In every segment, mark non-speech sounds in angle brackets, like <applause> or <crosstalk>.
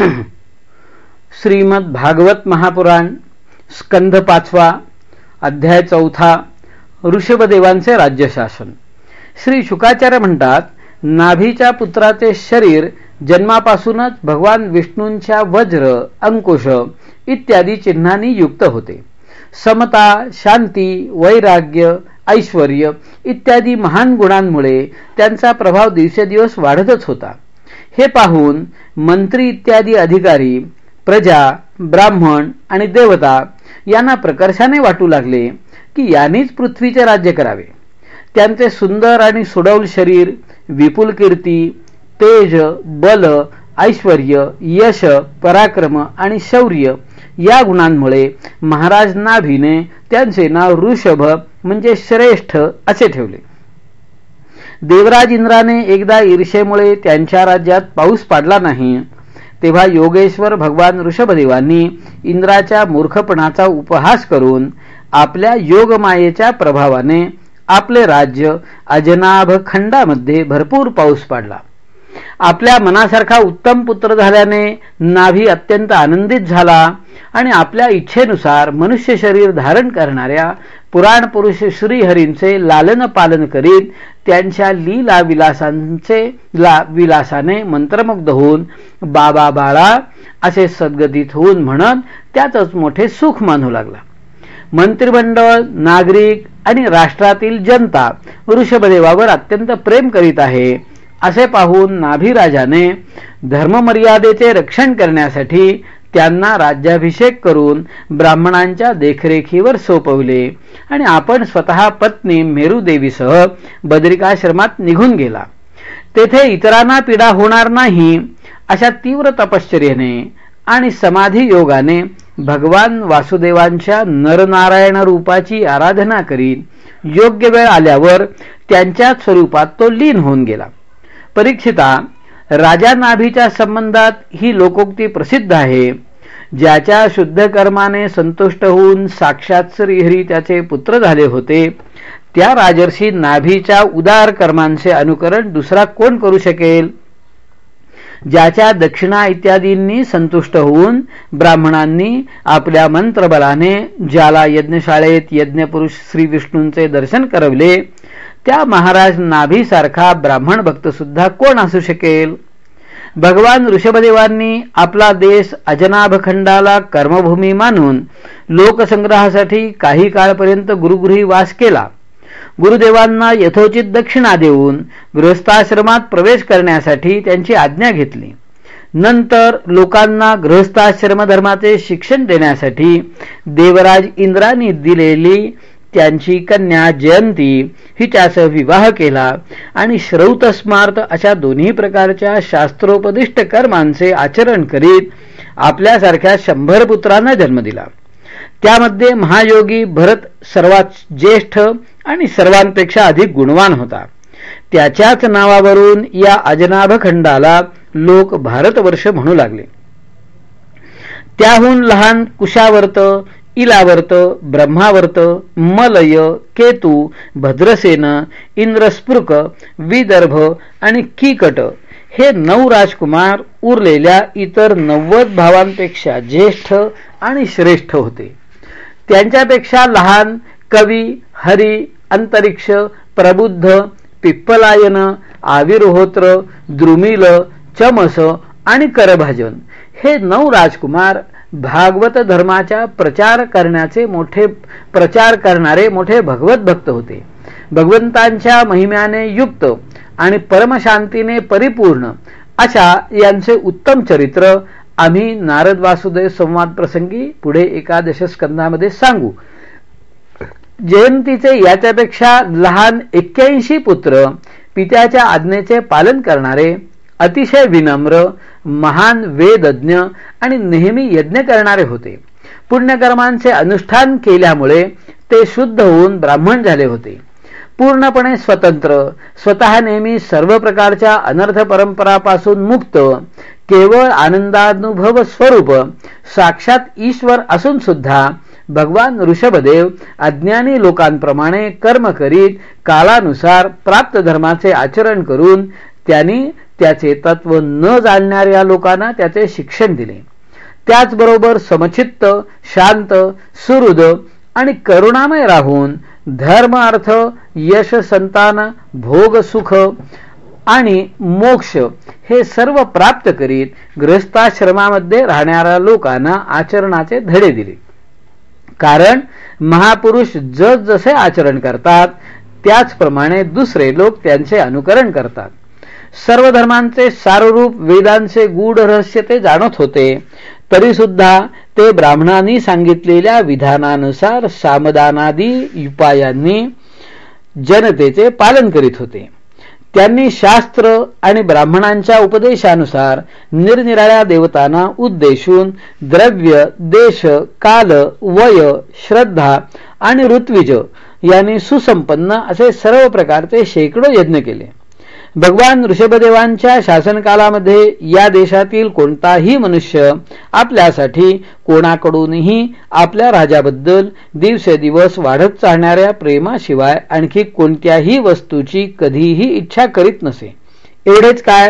<coughs> श्रीमद भागवत महापुराण स्कंध पाचवा अध्याय चौथा ऋषभदेवांचे राज्यशासन. श्री शुकाचार्य म्हणतात नाभीच्या पुत्राचे शरीर जन्मापासूनच भगवान विष्णूंच्या वज्र अंकुश इत्यादी चिन्हांनी युक्त होते. समता शांती वैराग्य ऐश्वर इत्यादी महान गुणांमुळे त्यांचा प्रभाव दिवसेदिवस वाढतच होता. हे पाहून मंत्री इत्यादी अधिकारी प्रजा ब्राह्मण आणि देवता यांना प्रकर्षाने वाटू लागले की यांनीच पृथ्वीचे राज्य करावे. त्यांचे सुंदर आणि सुडौल शरीर विपुल कीर्ती तेज बल ऐश्वर यश पराक्रम आणि शौर्य या गुणांमुळे महाराज नाभीने त्यांचे नाव ऋषभ म्हणजे श्रेष्ठ असे ठेवले. देवराज इंद्राने एकदा ईर्षेमुळे त्यांच्या राज्यात पाऊस पाडला नाही. तेव्हा योगेश्वर भगवान ऋषभदेवांनी इंद्राच्या मूर्खपणाचा उपहास करून आपल्या योगमायेच्या प्रभावाने आपले राज्य अजनाभ खंडामध्ये भरपूर पाऊस पाडला. आपल्या मनासारखा उत्तम पुत्र झाल्याने नाभी अत्यंत आनंदित झाला आणि आपल्या इच्छेनुसार मनुष्य शरीर धारण करणाऱ्या पुराण पुरुष श्रीहरींचे लालन पालन करीत त्यांच्या लीला विलासांचे ला विलासाने मंत्रमुग्ध होऊन बाबा बाळा असे सद्गतीत होऊन म्हणत त्यातच मोठे सुख मानू लागला. मंत्रिमंडळ नागरिक आणि राष्ट्रातील जनता ऋषभदेवावर अत्यंत प्रेम करीत आहे असे पाहून नाभिराजाने धर्ममर्यादेचे रक्षण करण्यासाठी त्यांना राज्याभिषेक करून ब्राह्मणांच्या देखरेखीवर सोपवले. आणि आपण स्वतः पत्नी मेरुदेवीसह बद्रिकाश्रमात निघून गेला. तेथे इतरांना पीडा होणार नाही अशा तीव्र तपश्चर्याने आणि समाधी योगाने भगवान वासुदेवांच्या नरनारायण रूपाची आराधना करीत योग्य वेळ आल्यावर त्यांच्या स्वरूपात तो लीन होऊन गेला. परीक्षिता राजा नाभीच्या संबंधात ही लोकोक्ती प्रसिद्ध आहे. ज्याच्या शुद्ध कर्माने संतुष्ट होऊन साक्षात श्रीहरी त्याचे पुत्र झाले होते त्या राजर्षी नाभीच्या उदार कर्मांचे अनुकरण दुसरा कोण करू शकेल? ज्याच्या दक्षिणा इत्यादींनी संतुष्ट होऊन ब्राह्मणांनी आपल्या मंत्रबलाने ज्याला यज्ञशाळेत यज्ञपुरुष श्री विष्णूंचे दर्शन करवले त्या महाराज नाभीसारखा ब्राह्मण भक्त सुद्धा कोण असू शकेल? भगवान ऋषभदेवांनी आपला देश अजनाभखंडाला कर्मभूमी मानून लोकसंग्रहासाठी काही काळपर्यंत गुरुगृही वास केला. गुरुदेवांना यथोचित दक्षिणा देऊन गृहस्थाश्रमात प्रवेश करण्यासाठी त्यांची आज्ञा घेतली. नंतर लोकांना गृहस्थाश्रमधर्माचे शिक्षण देण्यासाठी देवराज इंद्रांनी दिलेली त्यांची कन्या जयंती हिच्यासह विवाह केला. आणि श्रौत स्मार्त अशा दोन्ही प्रकारच्या शास्त्रोपदिष्ट कर्मांचे आचरण करीत आपल्यासारख्या शंभर पुत्रांना जन्म दिला. त्यामध्ये महायोगी भरत सर्वात ज्येष्ठ आणि सर्वांपेक्षा अधिक गुणवान होता. त्याच्याच नावावरून या अजनाभखंडाला लोक भारतवर्ष म्हणू लागले. त्याहून लहान कुशावर्त इलावर्त ब्रह्मावर्त मलय केतू भद्रसेन इंद्रस्पृक विदर्भ आणि किकट हे नऊ राजकुमार उरलेल्या इतर नव्वद भावांपेक्षा ज्येष्ठ आणि श्रेष्ठ होते. त्यांच्यापेक्षा लहान कवी हरी अंतरिक्ष प्रबुद्ध पिप्पलायन आविर्होत्र द्रुमिल चमस आणि करभाजन हे नऊ राजकुमार भागवत धर्माच्या प्रचार करण्याचे मोठे प्रचार करणारे मोठे भगवत भक्त होते. भगवंतांच्या महिम्याने युक्त आणि परमशांतीने परिपूर्ण अशा यांचे उत्तम चरित्र आम्ही नारद वासुदेव संवाद प्रसंगी पुढे एकादश स्कंदामध्ये सांगू. जयंतीचे याच्यापेक्षा लहान एक्क्याऐंशी पुत्र पित्याच्या आज्ञेचे पालन करणारे अतिशय विनम्र महान वेदज्ञ आणि नेहमी यज्ञ करणारे होते. पुण्यकर्मांचे अनुष्ठान केल्यामुळे ते शुद्ध होऊन ब्राह्मण झाले होते. पूर्णपणे स्वतंत्र स्वतः नेहमी सर्व प्रकारच्या अनर्थ परंपरापासून मुक्त केवळ आनंदानुभव स्वरूप साक्षात ईश्वर असून सुद्धा भगवान ऋषभदेव अज्ञानी लोकांप्रमाणे कर्म करीत कालानुसार प्राप्त धर्माचे आचरण करून त्यांनी त्याचे तत्व न जाणणाऱ्या लोकांना त्याचे शिक्षण दिले. त्याचबरोबर समचित्त शांत सुहृद आणि करुणामय राहून धर्म अर्थ यश संतान भोग सुख आणि मोक्ष हे सर्व प्राप्त करीत ग्रस्ताश्रमामध्ये राहणाऱ्या लोकांना आचरणाचे धडे दिले. कारण महापुरुष जस जसे आचरण करतात त्याचप्रमाणे दुसरे लोक त्यांचे अनुकरण करतात. सर्व धर्मांचे साररूप वेदांचे गूढ रहस्य ते जाणत होते. तरी सुद्धा ते ब्राह्मणांनी सांगितलेल्या विधानानुसार सामदानादी उपायांनी जनतेचे पालन करीत होते. त्यांनी शास्त्र आणि ब्राह्मणांच्या उपदेशानुसार निरनिराळ्या देवतांना उद्देशून द्रव्य देश काल वय श्रद्धा आणि ऋत्विज यांनी सुसंपन्न असे सर्व प्रकारचे शेकडो यज्ञ केले. भगवान ऋषभदेवांच्या शासनकालामध्ये या देशातील कोणताही मनुष्य आपल्यासाठी कोणाकडूनही आपल्या राजाबद्दल दिवसेदिवस वाढत चालणाऱ्या प्रेमाशिवाय आणखी कोणत्याही वस्तूची कधीही इच्छा करीत नसे. एवढेच काय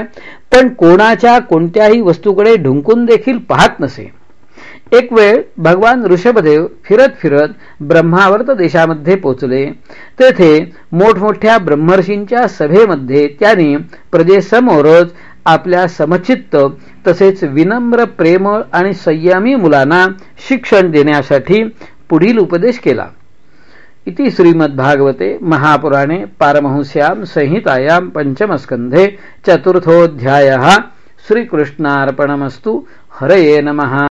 पण कोणाच्या कोणत्याही वस्तूकडे ढुंकून देखील पाहत नसे. एक वेळ भगवान ऋषभदेव फिरत फिरत ब्रह्मावर्त देशामध्ये पोचले तेथे मोठमोठ्या ब्रह्मर्षींच्या सभेमध्ये त्यांनी प्रजेसमोरच आपल्या समचित्त तसेच विनम्र प्रेमळ आणि संयमी मुलांना शिक्षण देण्यासाठी पुढील उपदेश केला. इति श्रीमद्भागवते महापुराणे पारमहंस्यां संहितायां पंचमस्कंधे चतुर्थोऽध्यायः. श्रीकृष्णार्पणमस्तु. हरये नमः.